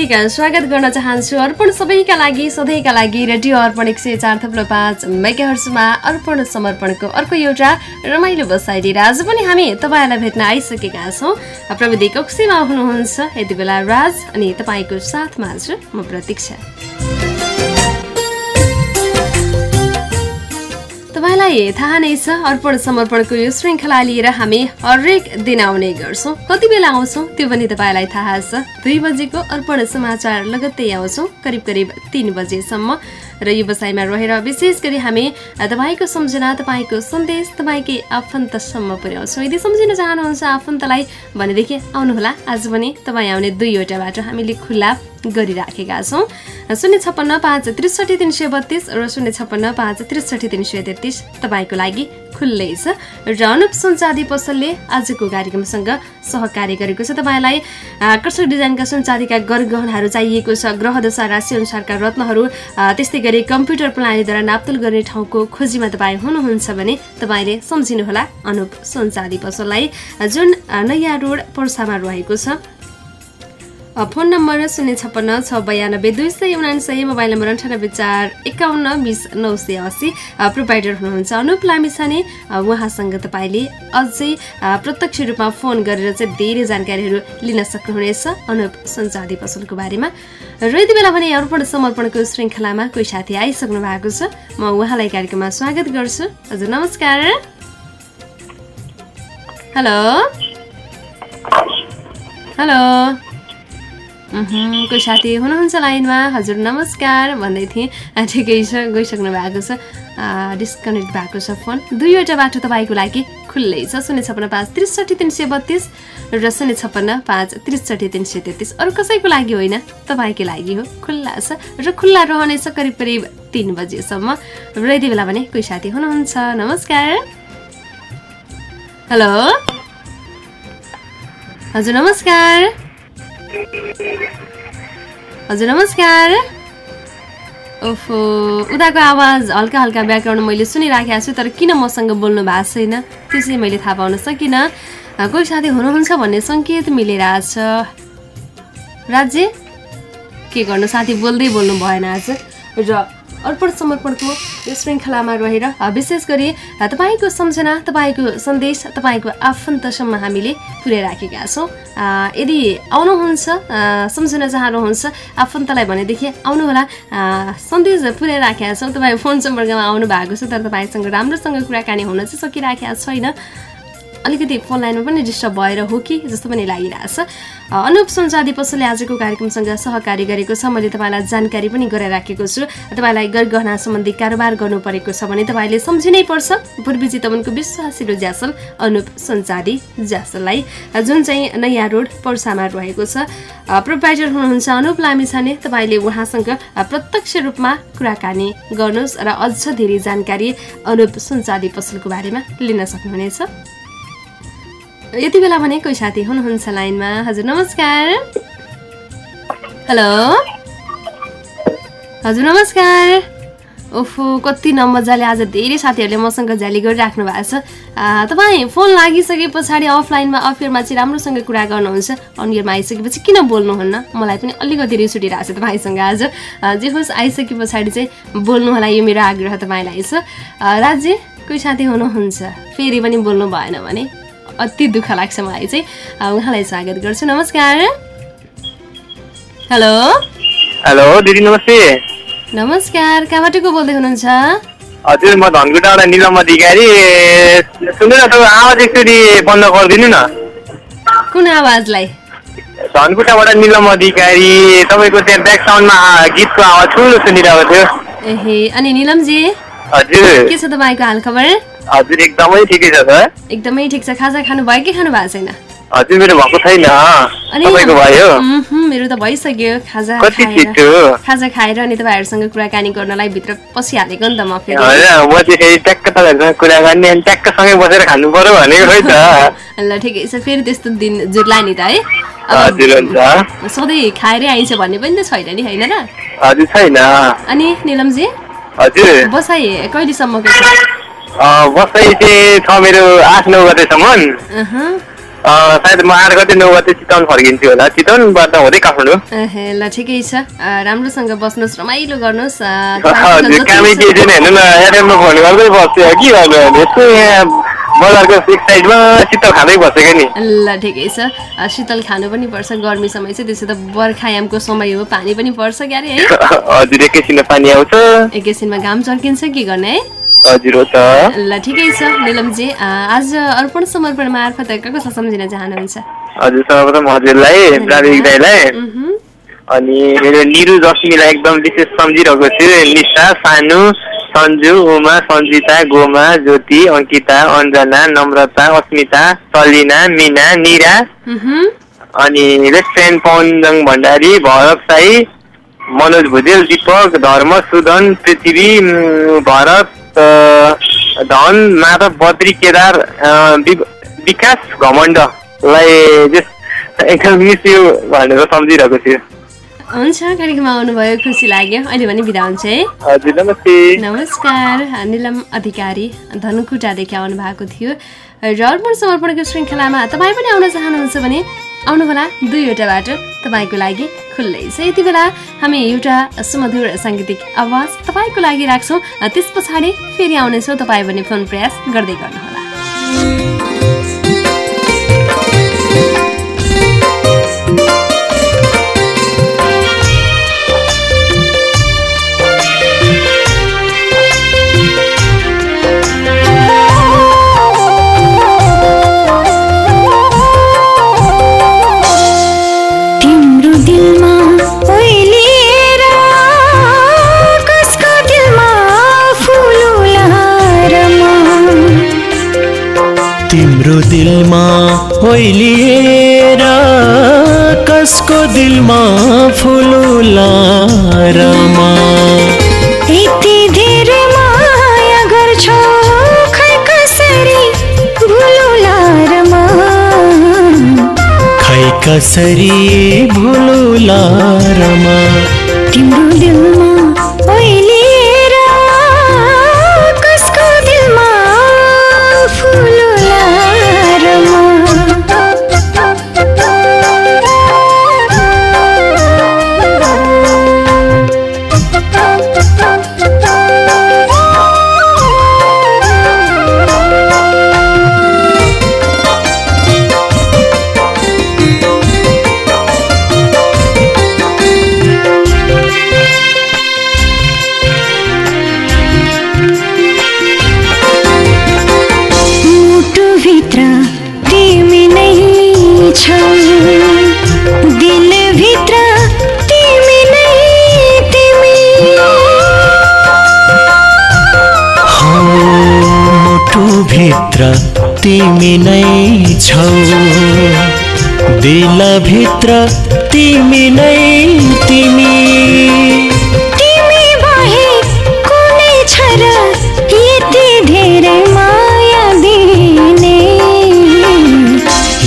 हार्दिक स्वागत गर्न चाहन्छु अर्पण सबैका लागि सधैँका लागि रेडियो अर्पण एक सय चार थप्लो पाँच मेगाहर्समा अर्पण समर्पणको अर्को एउटा रमाइलो बसाइ लिएर पनि हामी तपाईँलाई भेट्न आइसकेका छौँ। प्रविधि कक्षीमा हुनुहुन्छ यति बेला राज अनि तपाईँको साथमा आज म प्रतीक्षा। तपाईँलाई थाहा नै छ अर्पण समर्पणको यो श्रृङ्खला लिएर हामी हरेक दिन आउने गर्छौँ। कति बेला आउँछौँ त्यो पनि तपाईँलाई थाहा छ। दुई बजेको अर्पण समाचार लगत्तै आउँछौँ करिब करिब तिन बजेसम्म। र व्यवसायमा रहेर विशेष गरी हामी तपाईँको सम्झना तपाईँको सन्देश तपाईँकै आफन्तसम्म पुर्याउँछौँ। यदि सम्झिन चाहनुहुन्छ आफन्तलाई भनेदेखि आउनुहोला। आज पनि तपाईँ आउने दुईवटा बाटो हामीले खुल्ला गरिराखेका छौँ। शून्य छप्पन्न पाँच त्रिसठी तिन सय बत्तिस र शून्य छप्पन्न पाँच त्रिसठी तिन सय तेत्तिस तपाईँको लागि खुल्लै छ। र अनुप सुनचाँदी पसलले आजको कार्यक्रमसँग सहकार्य गरेको छ तपाईँलाई। आकर्षक डिजाइनका सुनचाँदीका गरगहनाहरू चाहिएको छ। ग्रहदशा राशि अनुसारका रत्नहरू त्यस्तै गरी कम्प्युटर प्रणालीद्वारा नाप्तुल गर्ने ठाउँको खोजीमा तपाईँ हुनुहुन्छ भने तपाईँले सम्झिनुहोला अनुप सुनचाँदी पसललाई। जुन नयाँ रोड पर्सामा रहेको छ फोन नम्बर शून्य छप्पन्न छ बयानब्बे दुई सय उनासय मोबाइल नम्बर अन्ठानब्बे चार एकाउन्न बिस नौ सय असी प्रोभाइडर हुनुहुन्छ। अनुप लामिछाने उहाँसँग तपाईँले अझै प्रत्यक्ष रूपमा फोन गरेर चाहिँ धेरै जानकारीहरू लिन सक्नुहुनेछ। अनुप सञ्चादी पसलको बारेमा। र यति बेला पनि अर्पण समर्पणको श्रृङ्खलामा कोही साथी आइसक्नु भएको छ। म उहाँलाई कार्यक्रममा स्वागत गर्छु। हजुर नमस्कार। हेलो। हेलो। कोही साथी हुनुहुन्छ लाइनमा? हजुर नमस्कार। भन्दै थिएँ। ठिकै छ गइसक्नु भएको छ। डिस्कनेक्ट भएको छ फोन। दुईवटा बाटो तपाईँको लागि खुल्लै छ। शून्य छप्पन्न पाँच त्रिसठी तिन सय बत्तिस र शून्य छप्पन्न पाँच त्रिसठी तिन सय तेत्तिस। अरू कसैको लागि होइन? तपाईँकै लागि हो। खुल्ला छ र खुल्ला रहनेछ करिब करिब तिन बजीसम्म। र यति बेला भने कोही साथी हुनुहुन्छ। नमस्कार। हेलो। हजुर नमस्कार। हजुर नमस्कार। ओफो उताको आवाज हल्का हल्का ब्याकग्राउन्ड मैले सुनिराखेको छु तर किन मसँग बोल्नु भएको छैन? त्यो चाहिँ मैले थाहा पाउन सकिनँ। कोही साथी हुनुहुन्छ भन्ने सङ्केत मिलिरहेछ। राज्य के गर्नु? साथी बोल्दै बोल्नु भएन आज। र अर्पण समर्पणको यो श्रृङ्खलामा रहेर विशेष गरी तपाईँको सम्झना तपाईँको सन्देश तपाईँको आफन्तसम्म हामीले पुर्याइराखेका छौँ। यदि आउनुहुन्छ सम्झना चाहनुहुन्छ आफन्तलाई भनेदेखि आउनुहोला। सन्देश पुर्याइराखेका छौँ। तपाईँ फोन सम्पर्कमा आउनु भएको छ तर तपाईँसँग राम्रोसँग कुराकानी हुन चाहिँ सकिराखेका छैन। अलिकति फोन लाइनमा पनि डिस्टर्ब भएर हो कि जस्तो पनि लागिरहेछ अनुप सञ्चादी पसलले आजको कार्यक्रमसँग सहकारी गरेको छ। मैले तपाईँलाई जानकारी पनि गराइराखेको छु तपाईँलाई गरगहना सम्बन्धी कारोबार गर्नु परेको छ भने तपाईँले सम्झिनै पर्छ। पूर्वी चितवनको विश्वासिलो ज्यासल अनुप सञ्चादी ज्यासललाई। जुन चाहिँ नयाँ रोड पर्सामा रहेको छ। प्रोभाइडर हुनुहुन्छ अनुप लामिछाने। तपाईँले उहाँसँग प्रत्यक्ष रूपमा कुराकानी गर्नुहोस् र अझ धेरै जानकारी अनुप सञ्चादी पसलको बारेमा लिन सक्नुहुनेछ। यति बेला भने कोही साथी हुनुहुन्छ लाइनमा? हजुर नमस्कार। हेलो? हजुर नमस्कार। ओफो कति नमजाले आज धेरै साथीहरूले मसँग झ्याली गरिराख्नु भएको छ। तपाईँ फोन लागिसके पछाडि अफलाइनमा अफियरमा चाहिँ राम्रोसँग कुरा गर्नुहुन्छ। अनियरमा आइसकेपछि किन बोल्नुहुन्न? मलाई पनि अलिकति रिस उठिरहेको छ तपाईँसँग आज। जे होस् आइसके पछाडि चाहिँ बोल्नु होला यो मेरो आग्रह तपाईँलाई छ। राज्य कोही साथी हुनुहुन्छ? फेरि पनि बोल्नु भएन भने। अति दुःख लाग्छ मलाई चाहिँ। उहाँलाई स्वागत गर्छु। नमस्कार। हेलो। हेलो दिदी नमस्ते। नमस्कार। कहाँबाट को बोल्दै हुनुहुन्छ? हजुर म धनकुटाबाट निलम अधिकारी। सुन्नु न तपाईँ आवाज एकचोटि बन्द गरिदिनु न। कुन आवाजलाई? धनकुटाबाट निलम अधिकारी तपाईँको त्यहाँ ब्याक साउन्डमा गीतको आवाज ठुलो सुनिरहेको थियो। एहे अनि निलमजी? हजुर। के छ तपाईँको हाल खबर हजुर एकदमै ठिकै छ सर। एकदमै ठिक छ। खाजा खानु भयो कि खानु भएको छैन? हजुर मेरो भएको छैन। तपाईँको भयो? मेरो त भइसक्यो। खाजा खाजा खाएर अनि तपाईँहरूसँग कुराकानी गर्नलाई भित्र पसिहालेको नि त म फेरि। म चाहिँ फेरि ट्याक्क तपाईँहरूसँग कुरा गर्ने अनि ट्याक्कसँगै बसेर खानु पर्यो भनेको है त। ल ठिकै छ। फेरि त्यस्तो दिन जुट्ला नि त है। सधैँ खाएरै आइन्छ भन्ने पनि त छैन नि होइन र? हजुर छैन। अनि निलमजी? हजुर। बसाइ कहिलेसम्मको छ? बसाइ चाहिँ छ मेरो आठ नौ गतेसम्म सायद म आठ गते नौ गते चितवन फर्किन्छु होला। चितवनबाट हुँदै काठमाडौँ। ल ठिकै छ। राम्रोसँग बस्नुहोस् रमाइलो गर्नुहोस्। कामै केही छैन हेर्नु न एफएममा फोन गर्दै बस्थ्यो। के यस्तो यहाँ बजारको एक साइडमा शीतल खाँदै बसेको नि। ल ठिकै छ। शीतल खानु पनि पर्छ। गर्मी समय चाहिँ त्यसो त बर्खायामको समय हो। पानी पनि पर्छ क्यारे है? हजुर एकैछिनमा पानी आउँछ। एकैछिनमा घाम चर्किन्छ। के गर्ने है? हजुर हो त। ल ठिकै छ। निलमजी आज अर्पण समर्पण मार्फत कसलाई सम्झिन चाहनुहुन्छ? हजुर सर्वप्रथम हजुरलाई प्राविधिक दाईलाई। अनि मेरो निरु रश्मिलाई एकदम विशेष सम्झिरहेको छु। निशा सानु सन्जु उमा सन्जिता गोमा ज्योति अङ्किता अञ्जना नम्रता अस्मिता सलिना मिना निरा। अनि रेस्टुरेन्ट पवनजङ भण्डारी भरत साई मनोज भुजेल दिपक धर्म सुदन पृथ्वी भरत धन माधव बद्री केदार विकास घमण्डलाई जस एकदम मिस यु भनेर सम्झिरहेको छु। हुन्छ कार्यक्रममा आउनुभयो खुसी लाग्यो। अहिले भने बिदा हुन्छ है। हजुर नमस्ते। नमस्कार निलम अधिकारी धनुकुटादेखि आउनु भएको थियो। र अर्पण समर्पणको श्रृङ्खलामा तपाईँ पनि आउन चाहनुहुन्छ भने आउनुहोला दुईवटा बाटो तपाईँको लागि खुल्लै छ। यति बेला हामी एउटा सुमधुर साङ्गीतिक आवाज तपाईँको लागि राख्छौँ। त्यस पछाडि फेरि आउनेछौँ। तपाईँ भने फोन प्रयास गर्दै गर्नुहोला। दिलमा ओइलिएर कसको दिलमा फुलुला रमा? यति धेरै माया गर्छौ खै कसरी भुलौला रमा? खै कसरी भुलुला रमा? तिम्रो दिलमा तिमी नै छौ। दिलभित्र तिमी नै तिमी। तिमी बाहेक कुनै छ र यति धेरै माया दिने।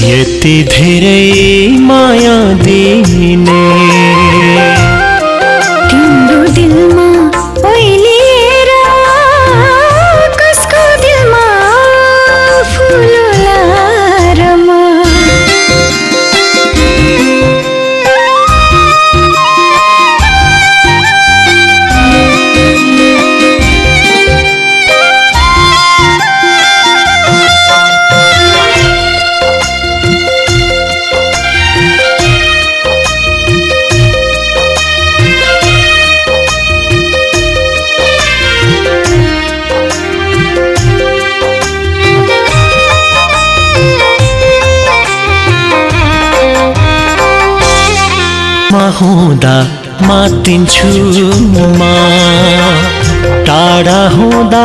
यति धेरै माया दिने। हुँदा मातिन्छु म टाढा हुँदा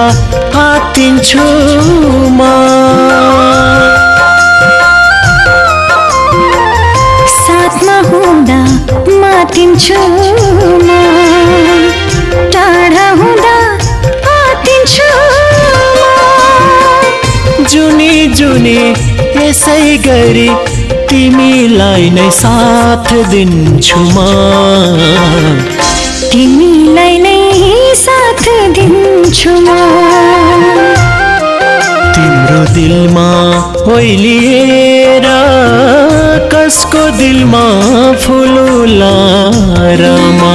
आतिन्छु म साथमा हुँदा मातिन्छु म टाढा हुँदा आतिन्छु म जुनी जुनी यसै गरी तिमीलाई नै साथ दिन्छु म। तिमीलाई नै साथ दिन्छु म। तिम्रो दिलमा होइलिएर कसको दिलमा फुलुला रमा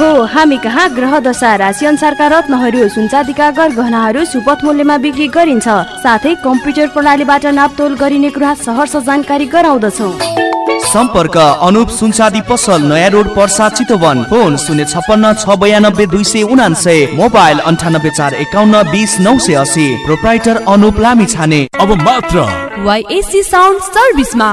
हो हामी कहाँ ग्रह दशा राशि अनुसारका रत्नहरू सुनचाँदीका गहनाहरू सुपथ मूल्यमा बिक्री गरिन्छ। साथै कम्प्युटर प्रणालीबाट नापतोल गरिने कुरा सहर्ष जानकारी गराउँदछौँ। सम्पर्क अनुप सुनसादी पसल नयाँ रोड पर्सा चितवन। फोन शून्य छप्पन्न छ बयानब्बे दुई सय उनान्सय। मोबाइल अन्ठानब्बे चार एकाउन्न बिस नौ सय असी प्रोप्राइटर अनुप लामी छाने अब मात्र YSC sound सर्भिसमा।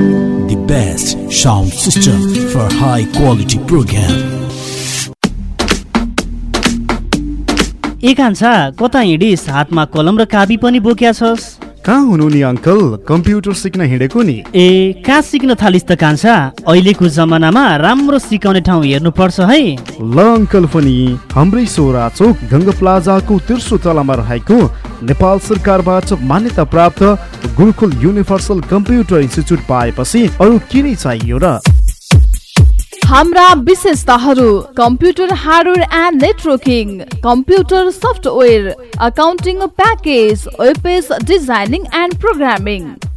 Best sound system for high quality program. ए कान्छा कता हिँडिस हातमा कलम र काबी पनि बोक्या छस्? कहाँ हुनु नि अङ्कल? कम्प्युटर सिक्न हिँडेको नि? ए कहाँ सिक्न थालिस् त कान्छा? अहिलेको जमानामा राम्रो सिकाउने ठाउँ हेर्नुपर्छ है। ल अङ्कल पनि हाम्रै सोरा चोक गङ्ग प्लाजाको तेर्सो तलामा रहेको नेपाल सरकारबाट मान्यता प्राप्त गुरुकुल युनिभर्सल कम्प्युटर इन्स्टिच्युट पाएपछि अरू के नै चाहियो र? हाम्रा विशेषताहरू computer hardware and networking computer software accounting package webpage designing and programming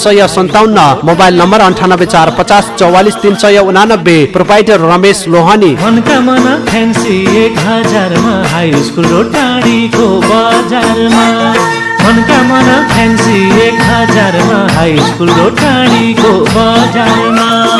सय सन्ताउन्न मोबाइल नम्बर अन्ठानब्बे चार पचास चौवालिस तिन सय उनानब्बे प्रोपाइटर रमेश लोहानी। फ्यान्सी एक हजारमा हाई टाढीको बजारमा।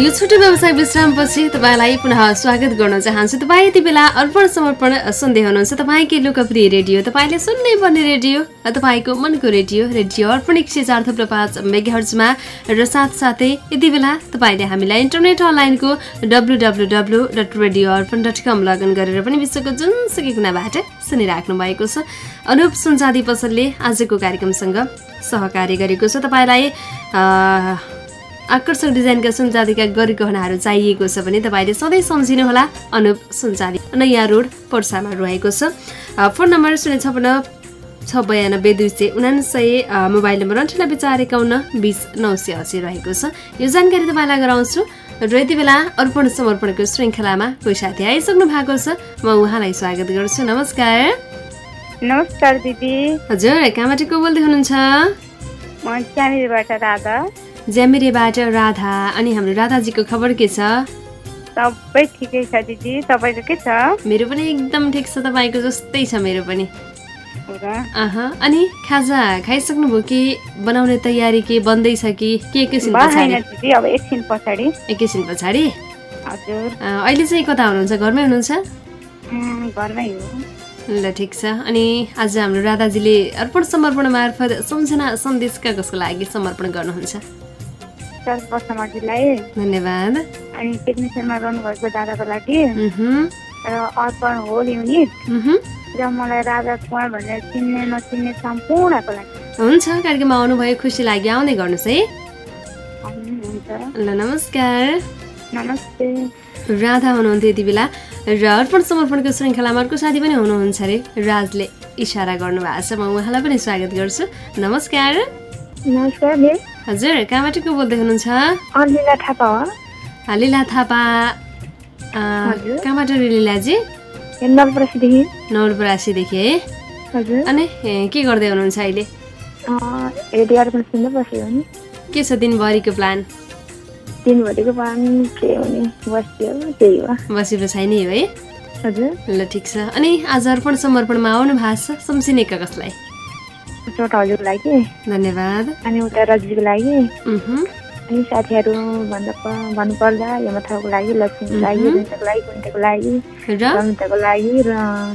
यो छोटो व्यवसाय विश्रामपछि तपाईँलाई पुनः स्वागत गर्न चाहन्छु। तपाईँ यति बेला अर्पण समर्पण सुन्दै हुनुहुन्छ। तपाईँकै लोकप्रिय रेडियो तपाईँले सुन्नै पर्ने रेडियो तपाईँको मनको रेडियो रेडियो अर्पण एक सय चार थुप्रो पाँच मेगाहर्जमा र साथसाथै यति बेला तपाईँले हामीलाई इन्टरनेट अनलाइनको W W W dot radio Arpan dot com login गरेर पनि विश्वको जुनसुकै कुनाबाट सुनिराख्नु भएको छ। अनुप सुनचाँदी पसलले आजको कार्यक्रमसँग सहकार्य गरेको छ। तपाईँलाई आकर्षक डिजाइनका सुनचाँदीका गरी गहनाहरू चाहिएको छ भने तपाईँले सधैँ सम्झिनुहोला अनुप सुनचाँदी। नयाँ रोड पर्सामा रहेको छ। फोन नम्बर शून्य छपन्न छ बयानब्बे दुई सय उनासय मोबाइल नम्बर अन्ठानब्बे चार एकाउन्न बिस नौ सय असी रहेको छ। यो जानकारी तपाईँलाई गराउँछु र यति बेला अर्पण समर्पणको श्रृङ्खलामा कोही साथी आइसक्नु भएको छ। म उहाँलाई स्वागत गर्छु। नमस्कार। नमस्कार दिदी। हजुर कहाँबाट को बोल्दै हुनुहुन्छ? म राधा। ज्यामिरेबाट राधा। अनि हाम्रो राधाजीको खबर के छ? सबै ठिकै छ दिदी। तपाईँको के छ? मेरो पनि एकदम ठिक छ तपाईँको जस्तै छ मेरो पनि। अनि खाजा खाइसक्नुभयो कि? बनाउने तयारी के? बन्दैछ कि? के एकैछिन पछाडि? एकछिन पछाडि। अहिले चाहिँ कता हुनुहुन्छ? घरमै हुनुहुन्छ? घरमै ल ठिक छ। अनि आज हाम्रो राधाजीले अर्पण समर्पण मार्फत सम्झना सन्देशका कसको लागि समर्पण गर्नुहुन्छ? नमस्कार बसमाजीलाई धन्यवाद अनि टेक्निसियनमा रहनुभएको दादाको लागि र अर्पण होल युनिट। र मलाई राजा कुमार भनेर चिन्ने नचिन्ने सम्पूर्णको लागि हुन्छ कार्यक्रममा आउनुभयो खुसी लाग्यो आउँदै गर्नुहोस् है ल नमस्कार नमस्ते राधा हुनुहुन्थ्यो यति बेला र अर्पण समर्पणको श्रृङ्खलामा अर्को साथी पनि हुनुहुन्छ अरे राजले इसारा गर्नुभएको छ म उहाँलाई पनि स्वागत गर्छु नमस्कार नमस्कार मिस हजुर कहाँबाट को बोल्दै हुनुहुन्छ? अलिला थापा हो। लीला थापा। कहाँबाट लीलाजी? नलपरासीदेखि नवलपरासीदेखि है? हजुर। अनि के गर्दै हुनुहुन्छ अहिले? के छ दिनभरिको प्लान दिनभरिको पानी के हुने बस्यो त्यही हो। बसी बसाइ नै हो? है हजुर। ल ठिक छ। अनि आज अर्पण समर्पणमा आउनु भएको छ सम्सिनेका कसलाई? चोट हजुरको लागि। धन्यवाद। अनि उता रजिको लागि। अनि साथीहरू भन्दा भन्नुपर्दा यमथाको लागि लक्ष्मीको लागि। रुनिताको लागि कुन्ताको लागि र? रमिताको लागि र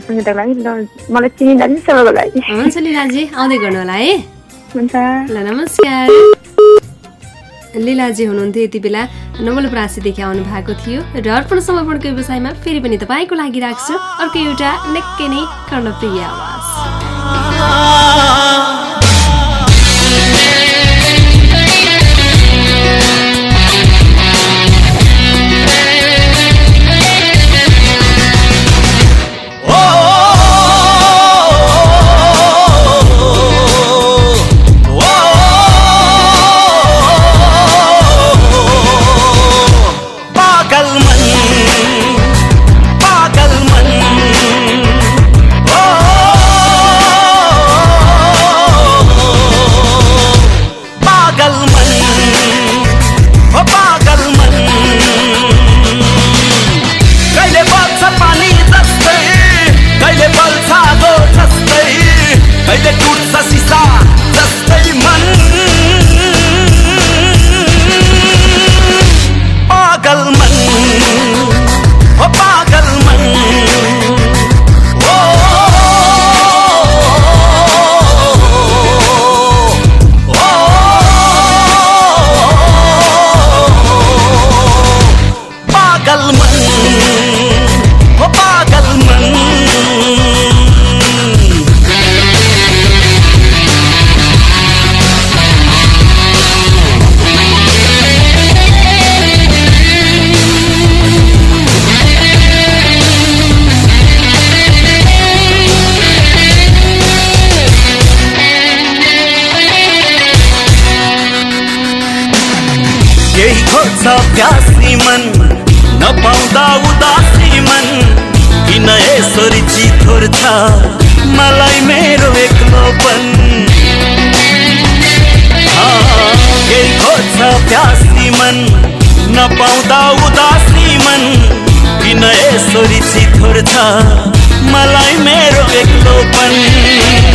सङ्गीताको लागि र मलाई चिनिँदा नि सबैको लागि। हुन्छ लिलाजी आउँदै गर्नु होला है। हुन्छ। ल नमस्कार। लीलाजी हुनुहुन्थ्यो यति बेला। नवलपरासीदेखि आउनु भएको थियो र अर्पण समर्पणको व्यवसायमा फेरि पनि तपाईँको लागि राख्छु अर्को एउटा निकै नै कर्णप्रिय आवाज। আল্লাহ नपाउँदा उदासी मन किन यसरी छ मलाई मेरो एक्लोपन हाँ, यही खोज्छ प्यासी मन नपाउँदा उदासी मन किन यसरी छ मलाई मेरो एक्लोपन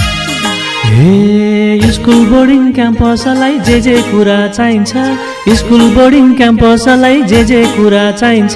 स्कुल बोर्डिङ क्याम्पसलाई जे जे कुरा चाहिन्छ। स्कुल बोर्डिङ क्याम्पसलाई जे जे कुरा चाहिन्छ।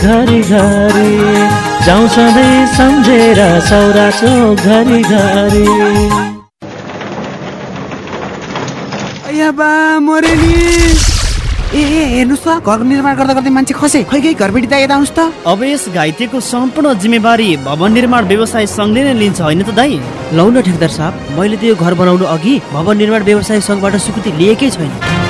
घरि घरि जाउँ सधैँ सम्झेर सौरा चोक घरि। घरि बा मरे नि ए ए हेर्नुहोस् त घर निर्माण गर्दा गर्दै मान्छे खसे। खै खै घर यता आउनुहोस् त। अब यस घाइतेको सम्पूर्ण जिम्मेवारी भवन निर्माण व्यवसाय सङ्घले नै लिन्छ होइन त दाई? लौ न ठेकदार साहब मैले त यो घर बनाउनु अघि भवन निर्माण व्यवसाय सङ्घबाट स्वीकृति लिएकै छैन।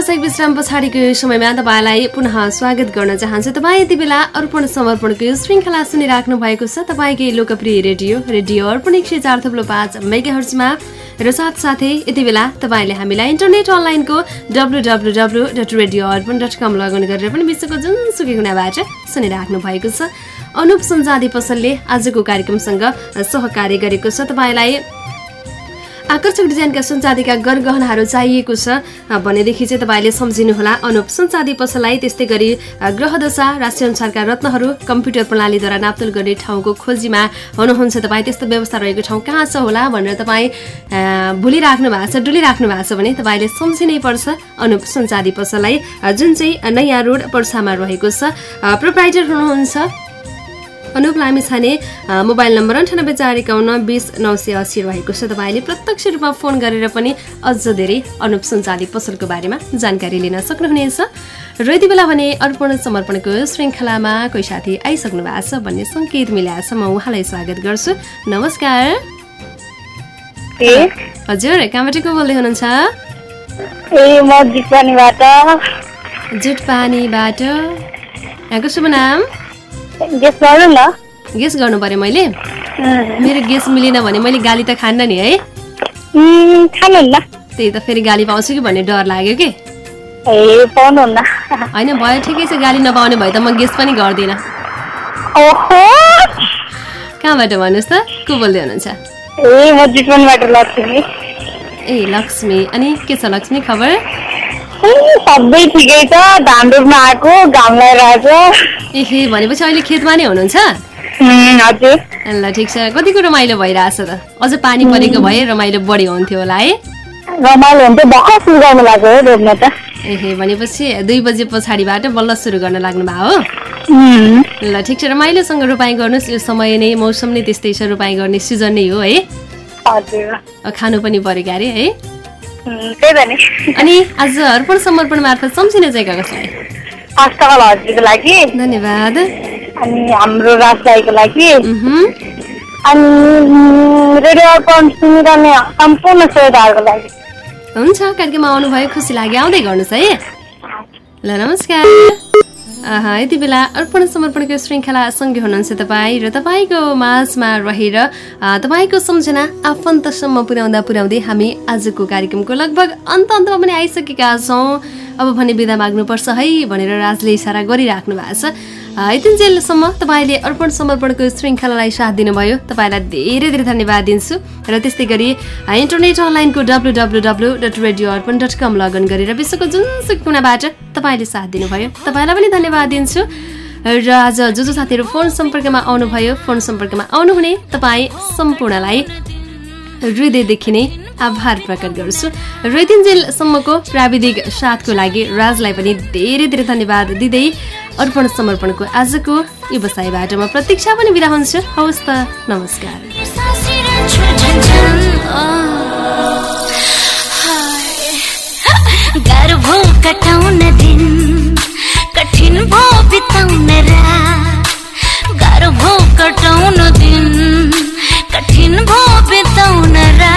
व्यावसायिक विश्राम पछाडिको यो समयमा तपाईँलाई पुनः स्वागत गर्न चाहन्छु। तपाईँ यति बेला अर्पण समर्पणको यो श्रृङ्खला सुनिराख्नु भएको छ। तपाईँकै लोकप्रिय रेडियो रेडियो अर्पण एक सय चार थप्लो पाँच मेगाहर्चमा र साथसाथै यति बेला तपाईँले हामीलाई इन्टरनेट अनलाइनको W W W dot radio Arpan dot com login गरेर पनि विश्वको जुनसुकै गुणाबाट सुनिराख्नु भएको छ। अनुप सञ्जादी पसलले आजको कार्यक्रमसँग सहकार्य गरेको छ। तपाईँलाई आकर्षक डिजाइनका सुनचाँदीका गरगहनाहरू चाहिएको छ। भनेदेखि चाहिँ तपाईँले सम्झिनुहोला। अनुप सुनचाँदी पसललाई त्यस्तै गरी ग्रहदशा राशिअनुसारका रत्नहरू कम्प्युटर प्रणालीद्वारा नाप्तोल गर्ने ठाउँको खोजीमा हुनुहुन्छ तपाईँ। त्यस्तो व्यवस्था रहेको ठाउँ कहाँ छ होला भनेर तपाईँ भुलिराख्नु भएको छ डुलिराख्नु भएको छ भने तपाईँले सम्झिनै पर्छ। अनुप सुनचाँदी पसललाई जुन चाहिँ नयाँ रोड पर्सामा रहेको छ। प्रोप्राइटर हुनुहुन्छ। अनुप लामी छाने मोबाइल नम्बर अन्ठानब्बे चार एकाउन्न बिस नौ सय अस्सी रहेको छ। तपाईँले प्रत्यक्ष रूपमा फोन गरेर पनि अझ धेरै अनुप सुनचाँदी पसलको बारेमा जानकारी लिन सक्नुहुनेछ। र यति बेला भने अर्पण समर्पणको श्रृङ्खलामा कोही साथी आइसक्नु भएको छ भन्ने सङ्केत मिलाएको छ म उहाँलाई स्वागत गर्छु। नमस्कार। हजुर कहाँबाट को बोल्दै हुनुहुन्छ? जुटपानीबाट यहाँको शुभ नाम? गेस गर्नु पर्यो मैले। मेरो गेस मिलेन भने मैले गाली त खान्न नि है। त्यही त फेरि गाली पाउँछु कि भन्ने डर लाग्यो कि? होइन भयो ठिकै छ गाली नपाउने भए त म गेस पनि गर्दिनँ। ओहो। कहाँबाट भन्नुहोस् त? को बोल्दै हुनुहुन्छ? ए लक्ष्मी। अनि के छ लक्ष्मी खबर? सबै ठिकै छ। धान रोप्न आएको घाम लगाइरहेको भनेपछि अहिले खेतमा नै हुनुहुन्छ हजुर। ल ठिक छ। कतिको रमाइलो भइरहेछ त। अझ पानी परेको भए रमाइलो बढी हुन्थ्यो होला है? रमाइलो हुन्छ भर्खर सुरु गर्नु लाग्यो हो रोप्न त। एहे भनेपछि दुई बजे पछाडिबाट बल्ल सुरु गर्न लाग्नु भयो हो। ल ठिक छ। रमाइलोसँग रोपाइँ गर्नुहोस्। यो समय नै मौसम नै त्यस्तै छ। रोपाइँ गर्ने सिजन नै हो है? खानु पनि पऱ्यो क्यारे है? अनि आज अर्पण समर्पण मार्फत सम्झिन चाहिँ कसलाई? अष्टकल हजुरको लागि। धन्यवाद। अनि हाम्रो राजलाई लागि। अनि रेडियो अर्पण सुनिरहने सम्पूर्ण श्रोताहरूको लागि। हुन्छ कार्यक्रममा आउनुभयो खुसी लाग्यो। आउँदै गर्नुहोस् है। ल नमस्कार। यति बेला अर्पण समर्पणको श्रृङ्खला सँगै हुनुहुन्छ तपाईँ र तपाईँको माझमा रहेर तपाईँको सम्झना आफन्तसम्म पुर्याउँदा पुर्याउँदै हामी आजको कार्यक्रमको लगभग अन्त अन्तमा पनि आइसकेका छौँ। अब भने बिदा माग्नुपर्छ है भनेर राजले इसारा गरिराख्नु भएको छ। यतिन्जेलसम्म तपाईँले अर्पण समर्पणको श्रृङ्खलालाई साथ दिनुभयो। तपाईँलाई धेरै धेरै धन्यवाद दिन्छु र त्यस्तै गरी इन्टरनेट अनलाइनको W W W dot radio Arpan dot com login गरेर विश्वको जुनसुकै कुनाबाट तपाईँले साथ दिनुभयो। तपाईँलाई पनि धन्यवाद दिन्छु। र आज जो जो साथीहरू फोन सम्पर्कमा आउनुभयो फोन सम्पर्कमा आउनुहुने तपाईँ सम्पूर्णलाई हृदयदेखि नै आभार प्रकट गर्छु। रेतिन्जेलसम्मको प्राविधिक साथको लागि राजलाई पनि धेरै धेरै धन्यवाद दिँदै अर्पण समर्पणको आजको व्यवसायबाट म प्रतीक्षा पनि बिदा हुन्छु। हवस् त नमस्कार। कठिन भो बिताउन दिन कठिन भो बिताउन रा